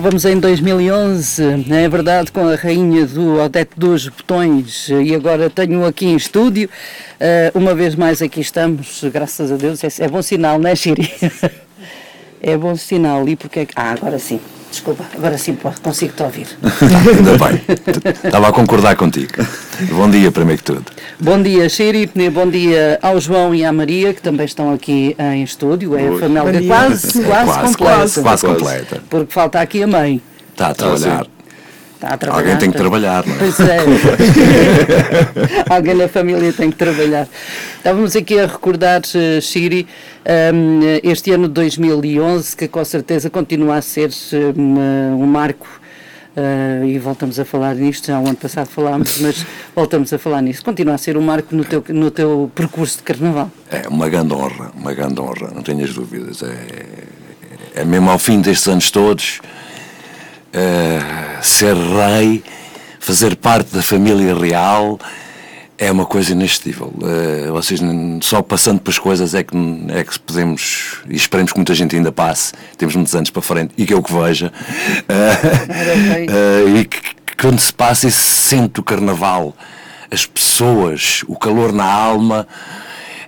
Estávamos em 2011, é verdade, com a rainha do Odete dos Botões e agora tenho aqui em estúdio. Uh, uma vez mais aqui estamos, graças a Deus. É, é bom sinal, não é, Xiri? é bom sinal. E porque que... Ah, agora sim. Desculpa, agora sim consigo te ouvir. Ainda bem. Estava a concordar contigo. Bom dia, primeiro que tudo. Bom dia, Xiri. Bom dia ao João e à Maria, que também estão aqui em estúdio. É a família quase, quase, quase, completa. Quase, quase completa. Porque falta aqui a mãe. Está a trabalhar. Está a trabalhar. Alguém tem que trabalhar, não é? Pois é. Alguém na família tem que trabalhar. Estávamos aqui a recordar, Shiri, eh, um, este ano de 2011, que com certeza continua a ser um, um marco. Uh, e voltamos a falar nisto, já o ano passado falámos, mas voltamos a falar nisso. Continua a ser um marco no teu, no teu percurso de carnaval. É uma grande honra, uma grande honra, não tenhas dúvidas. É, é mesmo ao fim destes anos todos, uh, ser rei, fazer parte da família real, é uma coisa inestimável. Uh, vocês só passando pelas coisas é que, é que podemos, e esperemos que muita gente ainda passe, temos muitos anos para frente, e que eu que veja, uh, uh, e que, que, quando se passa e se sente o carnaval, as pessoas, o calor na alma,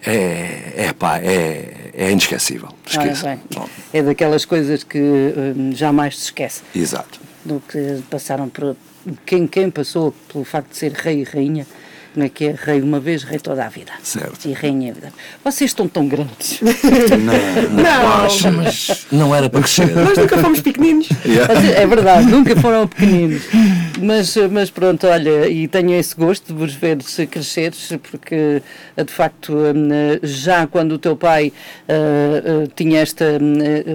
é, é pá, é, é inesquecível. Esqueça. Ah, é, é daquelas coisas que hum, jamais se esquece. Exato. Do que passaram por. Quem, quem passou pelo facto de ser rei e rainha como é que é? Rei uma vez, rei toda a vida. Certo. E rainha vida. Vocês estão tão grandes. Não, não, não. Acho, mas não era para crescer. Nós nunca fomos pequeninos. Yeah. É verdade, nunca foram pequeninos. Mas, mas pronto, olha, e tenho esse gosto de vos ver -se crescer, porque de facto hum, já quando o teu pai uh, tinha esta,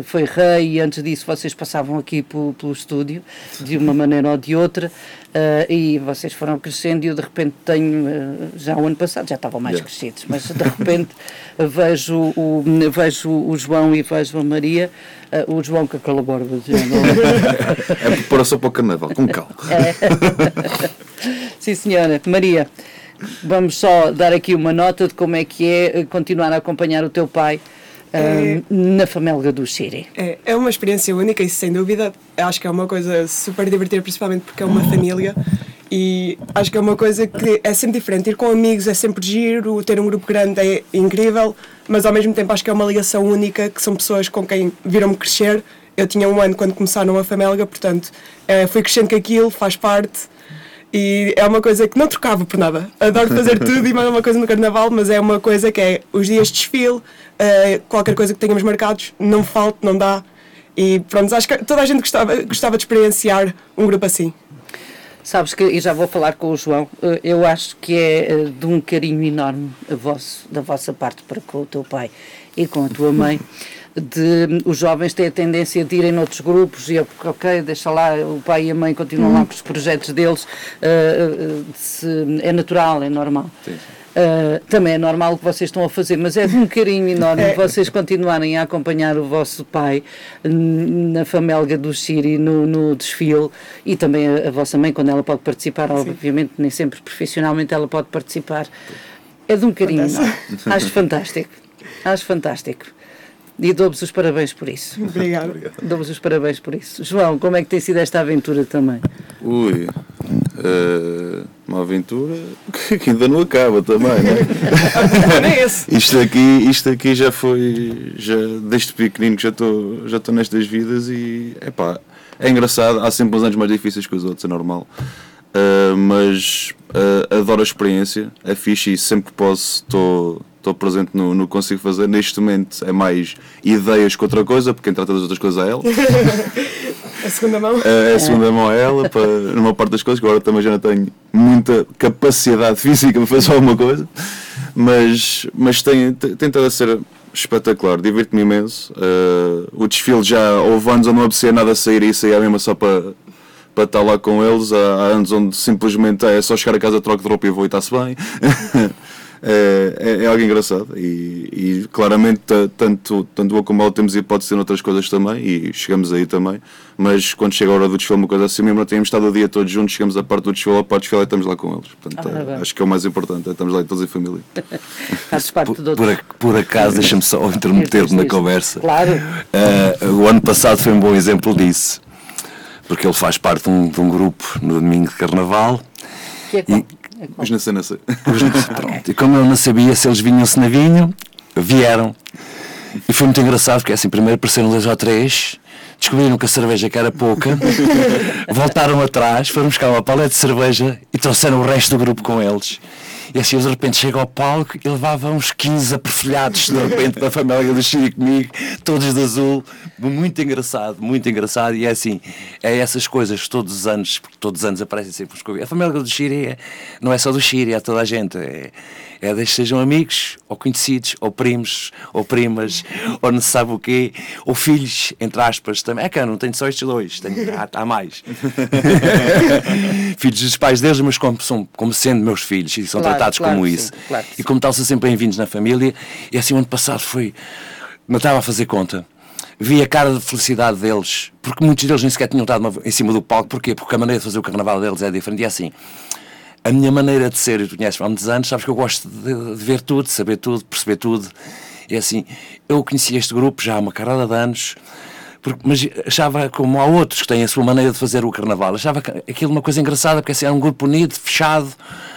foi rei e antes disso vocês passavam aqui pelo, pelo estúdio, de uma maneira ou de outra. Uh, e vocês foram crescendo e eu de repente tenho, uh, já o ano passado já estavam mais yeah. crescidos, mas de repente vejo, o, vejo o João e vejo a Maria, uh, o João com aquela borba. é preparação para o carnaval, com calma. É. Sim senhora, Maria, vamos só dar aqui uma nota de como é que é continuar a acompanhar o teu pai é, na Famelga do Siri. É, é uma experiência única e sem dúvida acho que é uma coisa super divertida, principalmente porque é uma família e acho que é uma coisa que é sempre diferente. Ir com amigos é sempre giro, ter um grupo grande é incrível, mas ao mesmo tempo acho que é uma ligação única, que são pessoas com quem viram-me crescer. Eu tinha um ano quando começaram a Famelga, portanto é, fui crescendo com aquilo, faz parte. E é uma coisa que não trocava por nada. Adoro fazer tudo e mais uma coisa no carnaval, mas é uma coisa que é os dias de desfile, uh, qualquer coisa que tenhamos marcados, não falta, não dá. E pronto, acho que toda a gente gostava, gostava de experienciar um grupo assim. Sabes que, e já vou falar com o João, eh, eu acho que é eh, de um carinho enorme vosso, da vossa parte para com o teu pai e com a tua mãe. De os jovens têm a tendência de irem noutros grupos e ok, deixa lá, o pai e a mãe continuam lá com os projetos deles, uh, uh, se, é natural, é normal. Sim. Uh, também é normal o que vocês estão a fazer, mas é de um carinho enorme é. vocês continuarem a acompanhar o vosso pai na famelga do Siri, no, no desfile e também a, a, vossa mãe, quando ela pode participar, Sim. obviamente, nem sempre profissionalmente ela pode participar. É de um carinho enorme. Acho fantástico. Acho fantástico. E dou-vos os parabéns por isso. Obrigado. Dou-vos os parabéns por isso. João, como é que tem sido esta aventura também? Ui, uh, uma aventura que ainda não acaba também, não é? isto, aqui, isto aqui já foi, já, desde pequenino que já estou já nestas vidas e epá, é engraçado. Há sempre uns anos mais difíceis que os outros, é normal. Uh, mas uh, adoro a experiência, é fixe e sempre que posso estou estou presente no, no consigo fazer. Neste momento é mais ideias que outra coisa, porque quem trata das outras coisas é ela. a segunda mão? É, a segunda mão é ela, para, numa parte das coisas, que agora também já não tenho muita capacidade física para fazer alguma coisa, mas, mas tem, tem tentado a ser espetacular, divirto-me imenso. Uh, o desfile já houve anos onde não apetecia nada a sair e saía mesmo só para, para estar lá com eles. Há, há anos onde simplesmente é só chegar a casa, troco de roupa e vou e está-se bem. é, é, é, algo engraçado e, e claramente tanto, tanto eu como ela temos hipótese de outras coisas também e chegamos aí também, mas quando chega a hora do desfile uma coisa assim mesmo, não tínhamos estado o dia todo juntos, chegamos à parte do desfile, a parte do desfile e estamos lá com eles, portanto ah, é, acho que é o mais importante, é, estamos lá todos em família. Fazes parte por, por, por acaso, deixa-me só intermeter-me na conversa. Claro. Uh, o ano passado foi um bom exemplo disso. porque ele faz parte de um, de um grupo no domingo de carnaval. Que é? É? Os na cena sei. Pronto. E como eu não sabia se eles vinham se navinho, vieram. E foi muito engraçado, porque assim, primeiro apareceram dois ou três, descobriram que a cerveja que era pouca, voltaram atrás, foram buscar uma paleta de cerveja e trouxeram o resto do grupo com eles. E assim, de repente, chega ao palco e levava uns 15 aperfilhados, de repente, da família do Chiri comigo, todos de azul. Muito engraçado, muito engraçado. E é assim, é essas coisas todos os anos, porque todos os anos aparecem sempre os convidados. A família do Chiri é, não é só do Chiri, é toda a gente. É, é desde que sejam amigos, ou conhecidos, ou primos, ou primas, ou não se sabe o quê, ou filhos, entre aspas, também. É que eu não tenho só estes dois, tenho, há, há mais. filhos dos pais deles, mas como, são, como sendo meus filhos, e são Claro, tratados claro como isso. sim, claro e como tal, são sempre bem-vindos na família. E assim, o ano passado foi. Não estava a fazer conta. Vi a cara de felicidade deles, porque muitos deles nem sequer tinham estado em cima do palco. Porquê? Porque a maneira de fazer o carnaval deles é diferente. E é assim, a minha maneira de ser, tu conheces-me há muitos anos, sabes que eu gosto de, de ver tudo, de saber tudo, de perceber tudo. E é assim, eu conheci este grupo já há uma carada de anos, porque, mas achava, como há outros que têm a sua maneira de fazer o carnaval, achava aquilo uma coisa engraçada, porque assim, era um grupo unido, fechado,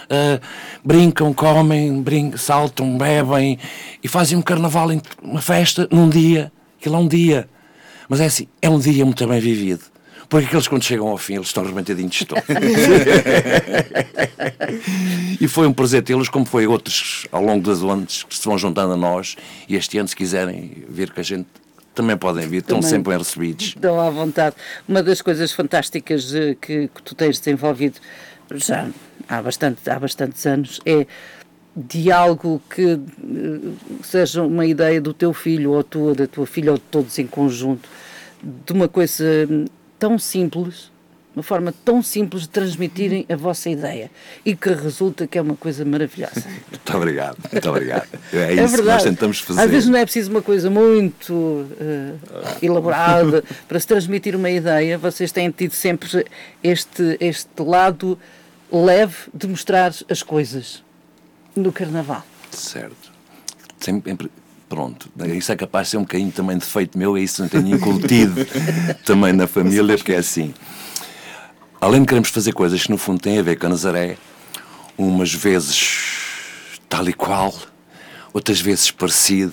ah, brincam, comem, brin saltam, bebem e fazem um carnaval, uma festa, num dia. Aquilo é um dia. Mas é assim, é um dia muito bem vivido. Porque aqueles quando chegam ao fim, eles estão arrebentadinhos de todos. e foi um prazer tê-los, como foi outros ao longo das ondas que se vão juntando a nós. E este ano, se quiserem vir com a gente, também podem vir, estão Também. sempre bem recebidos. Dão à vontade. Uma das coisas fantásticas eh, que, que tu tens desenvolvido já há, bastante, há bastantes anos é de algo que eh, seja uma ideia do teu filho ou tua, da tua filha ou de todos em conjunto, de uma coisa hum, tão simples, uma forma tão simples de transmitirem a vossa ideia e que resulta que é uma coisa maravilhosa. Muito obrigado, muito obrigado. É isso que nós tentamos fazer. Às vezes não é preciso uma coisa muito eh, elaborada para se transmitir uma ideia. Vocês têm tido sempre este, este lado leve de mostrar as coisas no carnaval. Certo. Sempre, pronto. Isso é capaz de ser um bocadinho também de defeito meu, é isso que tenho incutido também na família, porque é assim. Além de queremos fazer coisas que no fundo têm a ver com a Nazaré, umas vezes tal e qual, outras vezes parecido,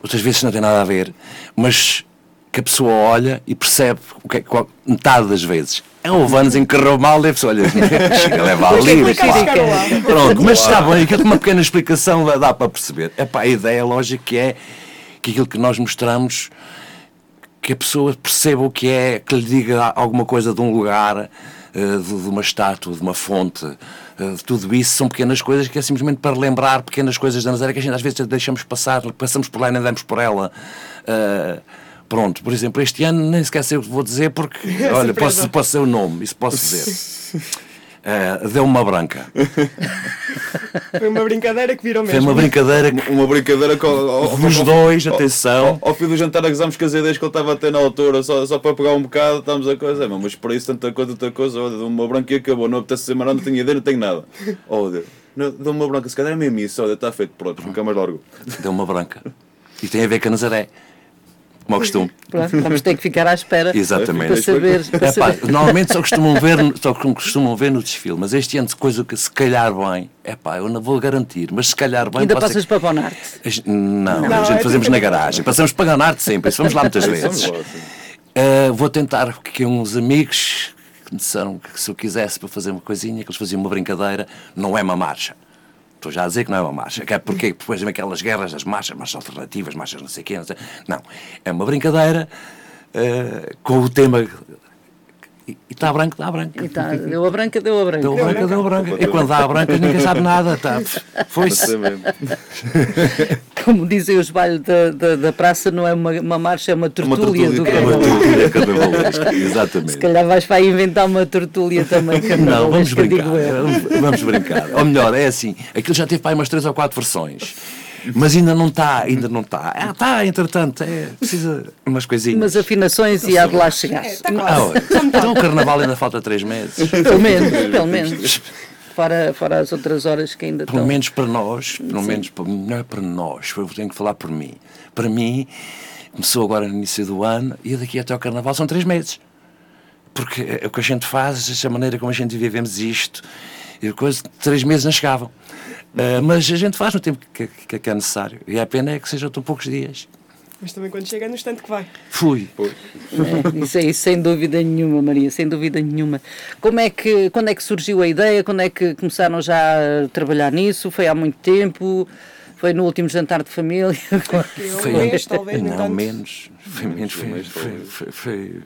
outras vezes não tem nada a ver, mas que a pessoa olha e percebe o que é, qual- metade das vezes. É houve anos em que correu mal e pessoa olha, chega a levar ali. Lá. Pronto, mas está bem, aquilo com uma pequena explicação dá, para perceber. Epá, a ideia lógica que é que aquilo que nós mostramos que a pessoa perceba o que é, que lhe diga alguma coisa de um lugar, eh, de, uma estátua, de uma fonte, eh, de tudo isso, são pequenas coisas que é simplesmente para lembrar pequenas coisas da Nazaré que a gente às vezes deixamos passar, passamos por lá e nem damos por ela. Pronto, por exemplo, este ano nem sequer sei o que vou dizer porque, olha, surpresa. posso, posso ser o nome, isso posso dizer. Eh, deu uma branca. Foi uma brincadeira que virou Foi mesmo. uma brincadeira que Uma brincadeira com. ao- dois, ao- atenção. Ao, ao fim do jantar acusámos com as ideias que ele estava a ter na altura, só, só para pegar um bocado, estamos a coisa, "Meu, mas para isso tanta coisa, tanta coisa, olha, dou uma branca e acabou, não apetece ser mais não tenho ideia, não tenho nada. Olha, não- dou uma branca, se calhar é mesmo isso, olha, está feito, pronto, nunca mais largo. Deu uma branca. E tem a ver com a Nazaré. Como ao costume. Pronto, vamos ter que ficar à espera para Exatamente. saber. Para É pá, saber. normalmente só costumam, ver, só costumam ver no desfile, mas este ano, coisa que se calhar bem, é pá, eu não vou garantir, mas se calhar bem. Ainda passas ser- para Bonarte. Não, Não, a gente é fazemos na garagem, passamos para Ganarte sempre, isso vamos lá muitas vezes. Uh, vou tentar que uns amigos que me disseram que se eu quisesse para fazer uma coisinha, que eles faziam uma brincadeira, não é uma marcha. Estou já a dizer que não é uma marcha. Que é porque depois vem aquelas guerras das marchas, marchas alternativas, marchas não sei quê. Não, sei. não. é uma brincadeira uh, com o tema. E está branco, está branco. E tá, deu a branca, deu a branca. Deu branca, deu branca. E quando dá a branca ninguém sabe nada. Tá. Foi-se. Como dizem os bailes da, da, da praça, não é uma, uma marcha, é uma tertúlia do. É uma carnaval. tortura carnavalesca. Exatamente. Se calhar vais para inventar uma tertúlia também Não, vamos carnavalesca, brincar. Vamos, brincar. Ou melhor, é assim, aquilo já teve para aí umas três ou quatro versões. Mas ainda não está, ainda não está. Ah, está, entretanto, é, precisa umas coisinhas. Umas afinações e há de lá chegar. Está Ah, quase. olha, então o carnaval ainda falta três meses. Pelo menos, pelo menos. Fora, fora as outras horas que ainda Pelo estão. menos para nós, pelo menos para, não é para nós, eu tenho que falar por mim. Para mim, começou agora no início do ano e daqui até ao carnaval são três meses. porque é o que a gente faz, a maneira como a gente vivemos isto, e coisa, três meses não chegavam. Uh, mas a gente faz no tempo que, que, que, é necessário. E a pena é que sejam tão poucos dias. Mas também quando chega é no instante que vai. Fui. É, isso aí, sem dúvida nenhuma, Maria, sem dúvida nenhuma. Como é que, quando é que surgiu a ideia? Quando é que começaram já a trabalhar nisso? Foi há muito tempo? Foi no último jantar de família? Foi mês, talvez, Não, menos. Foi menos. Foi, foi, foi, foi,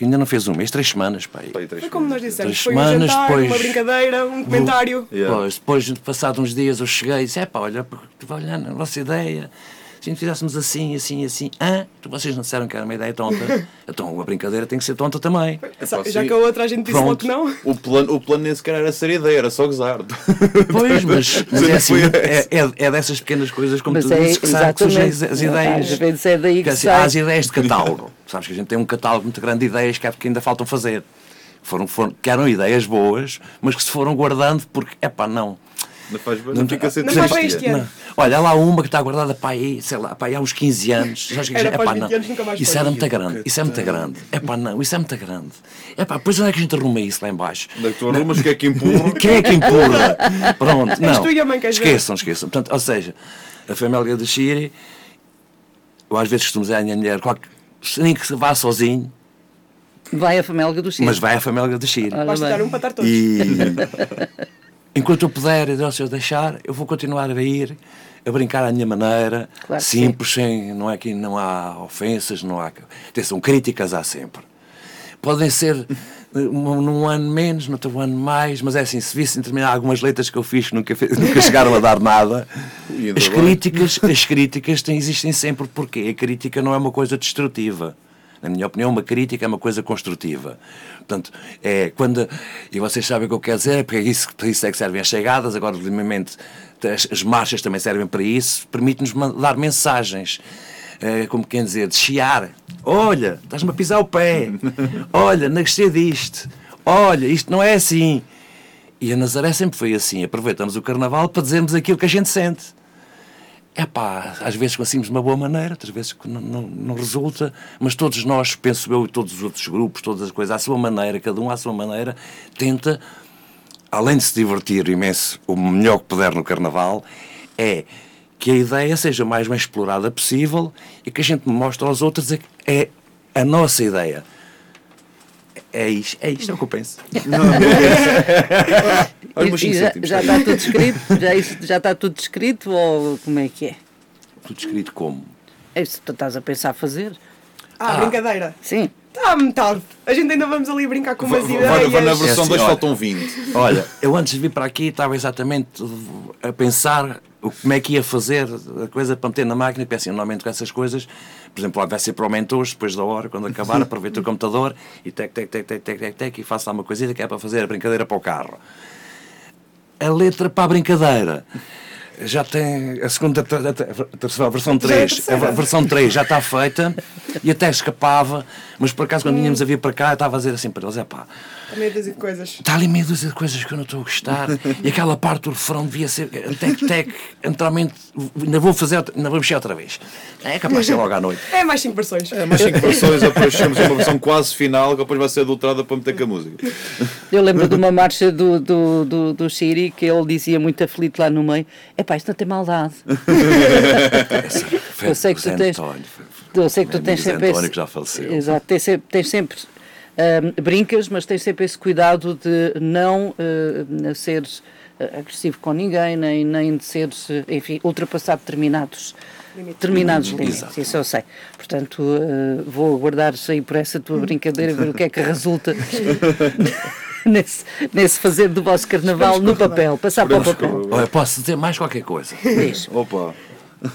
ainda não fez um mês, três semanas, pai. Foi como nós dissemos, três foi semanas, um jantar, depois, uma brincadeira, um comentário. Yeah. Depois, depois, passados uns dias, eu cheguei e disse, é pá, olha, olhar na nossa ideia, se fizéssemos assim, assim, assim, ah, vocês não disseram que era uma ideia tonta, então a brincadeira tem que ser tonta também. É, já que a outra a gente disse logo que não. O plano, o plano nem sequer era ser ideia, era só gozar. Pois, mas, mas é, assim, é, é, é, dessas pequenas coisas, como mas tu é, dizes, que surgem as, as ideias. Às vezes é daí que, que assim, Há as ideias de catálogo. Sabes que a gente tem um catálogo muito grande de ideias que, que ainda faltam fazer. Foram, foram, que eram ideias boas, mas que se foram guardando porque, é pá, não não faz não, não fica a ser não faz este ano. Olha, há lá uma que está guardada para aí, sei lá, para aí há uns 15 anos. Já era para não. Anos, nunca mais isso era muito grande, isso é muito grande. É pá, não, isso é muito grande. É pá, pois onde é que a gente arruma isso lá embaixo? Onde é que tu arrumas? Quem é que empurra? Quem é que empurra? Pronto, não. esqueçam, esqueçam. Portanto, ou seja, a família de Shiri, eu às vezes costumo dizer à minha mulher, nem que vá sozinho, Vai a família do Chile. Mas vai a família do Chile. Basta dar um para estar todos. E... enquanto eu puder, se eu deixar, eu vou continuar a ir, a brincar à minha maneira, claro simples, sem, não é que não há ofensas, não há. Atenção, críticas há sempre. Podem ser num ano menos, no outro ano mais, mas é assim, se vissem terminar algumas letras que eu fiz que nunca, nunca chegaram a dar nada, as críticas, as críticas têm, existem sempre porque a crítica não é uma coisa destrutiva. Na minha opinião, uma crítica é uma coisa construtiva. Portanto, é quando. E vocês sabem o que eu quero dizer, porque é isso, para isso é que servem as chegadas, agora, obviamente, as, as marchas também servem para isso, permite-nos dar mensagens. É, como quer dizer, de chiar. Olha, estás-me a pisar o pé. Olha, não gostei disto. Olha, isto não é assim. E a Nazaré sempre foi assim. Aproveitamos o carnaval para dizermos aquilo que a gente sente. É pá, às vezes conseguimos de uma boa maneira, outras vezes não, não, não, resulta, mas todos nós, penso eu, e todos os outros grupos, todas as coisas, à sua maneira, cada um à sua maneira, tenta, além de se divertir imenso, o melhor que puder no Carnaval, é que a ideia seja mais bem explorada possível e que a gente mostre aos outros é, é a nossa ideia. É isto, é isto é o que eu penso. E, já, já, está tudo escrito? Já, isso, já está tudo escrito ou como é que é? Tudo escrito como? É isso que tu estás a pensar fazer. Ah, ah. brincadeira. Sim. Está a metade. A gente ainda vamos ali brincar com umas ideias. Vai, vai na versão 2 é assim, faltam 20. Olha, eu antes de vir para aqui estava exatamente a pensar como é que ia fazer a coisa para meter na máquina, e pensei, normalmente com essas coisas, por exemplo, vai ser para o mentores, depois da hora, quando acabar, aproveito o computador e tec, tec, tec, tec, tec, tec, tec, e faço lá uma coisita que é para fazer a brincadeira para o carro. A letra para a brincadeira. Já tem a segunda, a, a versão 3, a versão 3 já está feita e até escapava, mas por acaso quando hum. vinhamos a vir para cá, eu estava a dizer assim para eles: é pá, meia dúzia de coisas. Está ali meia dúzia de coisas que eu não estou a gostar. e aquela parte do refrão devia ser tec-tec, naturalmente, ainda vou fazer, ainda vou mexer outra vez. É capaz de ser logo à noite. É mais 5 versões. É mais 5 versões, depois chegamos a uma versão quase final, que depois vai ser adulterada para meter com a música. Eu lembro de uma marcha do, do, do, do Siri que ele dizia muito aflito lá no meio: é pá, isto não tem maldade. eu sei que tu tens. Eu sei que tu tens sempre. Esse, que já faleceu. Exato, tens sempre, tens sempre uh, brincas, mas tens sempre esse cuidado de não uh, seres agressivo com ninguém, nem, nem de seres, enfim, ultrapassar determinados determinados limites, Exato. isso eu sei. Portanto, uh, vou aguardar aí por essa tua brincadeira, ver o que é que resulta nesse, nesse fazer do vosso carnaval no papel, passar para o papel. Olha, posso dizer mais qualquer coisa. Diz. Opa.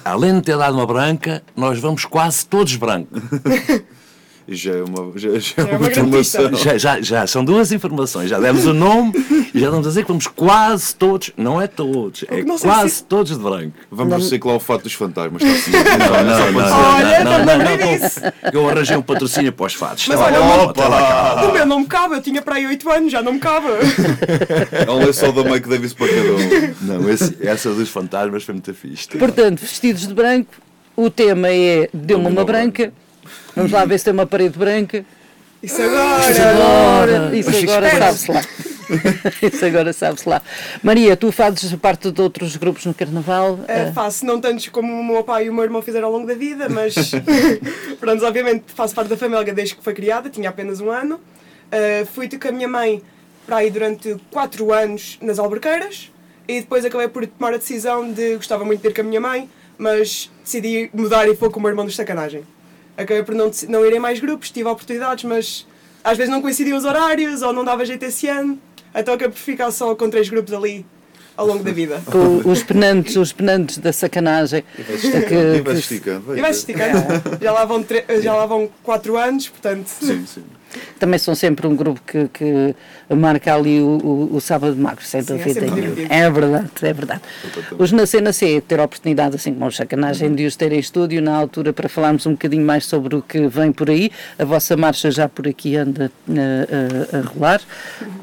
Além de ter dado uma branca, nós vamos quase todos brancos. já é uma, já, já é uma, informação. Já, já, já, são duas informações. Já demos o nome e já vamos dizer que vamos quase todos, não é todos, é quase se... todos de branco. Vamos não... reciclar o fato dos fantasmas. Tá. Não, não, não, não, não, não, não, Eu arranjei um patrocínio para os fatos. Mas olha, opa, o meu não me cabe, eu tinha para aí 8 anos, já não me cabe. É um lençol da Mike Davis para cada um. Não, esse, essa dos fantasmas foi muito fixe. Portanto, vestidos de branco, o tema é Deu-me uma branca. Vamos lá ver se tem uma parede branca. Isso agora! Isso agora, isso agora sabe-se lá. Isso agora sabe-se lá. Maria, tu fazes parte de outros grupos no Carnaval? Eh, Eh, faço não tantos como o meu pai e o meu irmão fizeram ao longo da vida, mas pronto, obviamente faço parte da família desde que foi criada, tinha apenas um ano. Eh, fui ter com a minha mãe para aí durante 4 anos nas Alberqueiras e depois acabei por tomar a decisão de gostava muito de ir com a minha mãe, mas decidi mudar e for com o meu irmão dos sacanagem. Acabei por não, não ir em mais grupos, tive oportunidades, mas às vezes não coincidiam os horários ou não dava jeito esse ano, então acabei por ficar só com três grupos ali ao longo da vida. com os penantes, os penantes da sacanagem. E que- vai que- esticando. E vai-se esticando. Já lá vão, já lá vão 4 anos, portanto. Sim, sim. Também são sempre um grupo que, que marca ali o, o, o sábado magro, sem é dúvida nenhuma. É verdade, é verdade. Os na CNC ter a oportunidade, assim como os sacanagem, de os ter em estúdio na altura para falarmos um bocadinho mais sobre o que vem por aí. A vossa marcha já por aqui anda eh, a, a rolar.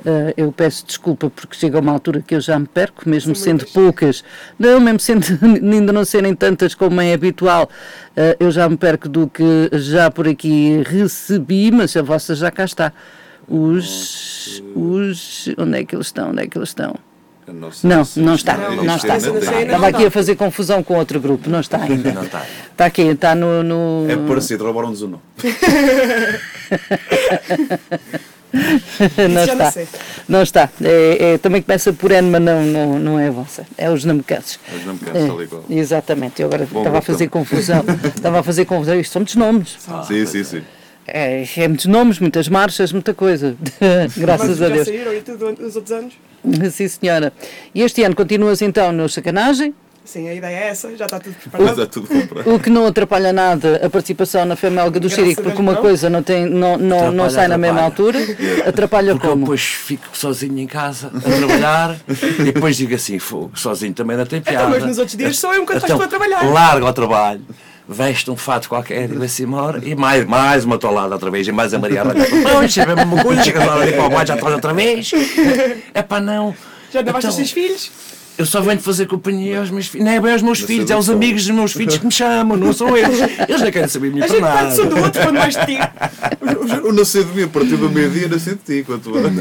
Eh, eu peço desculpa porque chega uma altura que eu já me perco, mesmo São sendo muitas. poucas, não, mesmo sendo ainda não serem tantas como é habitual, eh, eu já me perco do que já por aqui recebi, mas a vossa já cá está. Os, os, onde é que eles estão? Onde é que eles estão? Não, não está, Não, está. está, não está. Estava aqui a fazer confusão com outro grupo, não está ainda. Não está. Está aqui, está no. no... É parecido, roubaram-nos o nome. não está. Não está. É, é- também começa por N, mas não, não, não é a vossa. É os namecantes. Os namecantes, tal e qual. Exatamente. Eu agora Bom estava a fazer também. confusão. estava a fazer confusão. Isto são muitos nomes. Sim, sim, sim. É, é muitos nomes, muitas marchas, muita coisa. Graças Mas a já Deus. saíram e tudo nos outros anos? Sim, senhora. E este ano continuas então no sacanagem, Sim, a ideia é essa, já está tudo preparado. é tudo comprado. o que não atrapalha nada a participação na Femelga do a porque uma não. coisa não, tem, não, não, não Atrapalha, sai na mesma atrapalha. altura. Atrapalha Porque eu como? depois fico sozinho em casa a trabalhar e depois digo assim, fogo, sozinho também não tem piada. Então, mas nos outros dias sou eu enquanto Então, estás tu a trabalhar. Larga ao trabalho, veste um fato qualquer e vai-se embora e mais, mais uma tolada outra vez e mais a Maria. Não, isto é a mesma coisa, chegas lá ali para o baixo, já estás outra vez. É pá, não. Já não bastas Então, seis filhos? Eu só venho fazer companhia aos meus filhos. Não é bem aos meus filhos, é os sedução. amigos dos meus filhos que me chamam, não são eles. Eles não querem saber minha A gente nada. parte um do outro quando mais de ti. O nascer de mim, a partir do meio-dia, nascer de ti. Quando tu...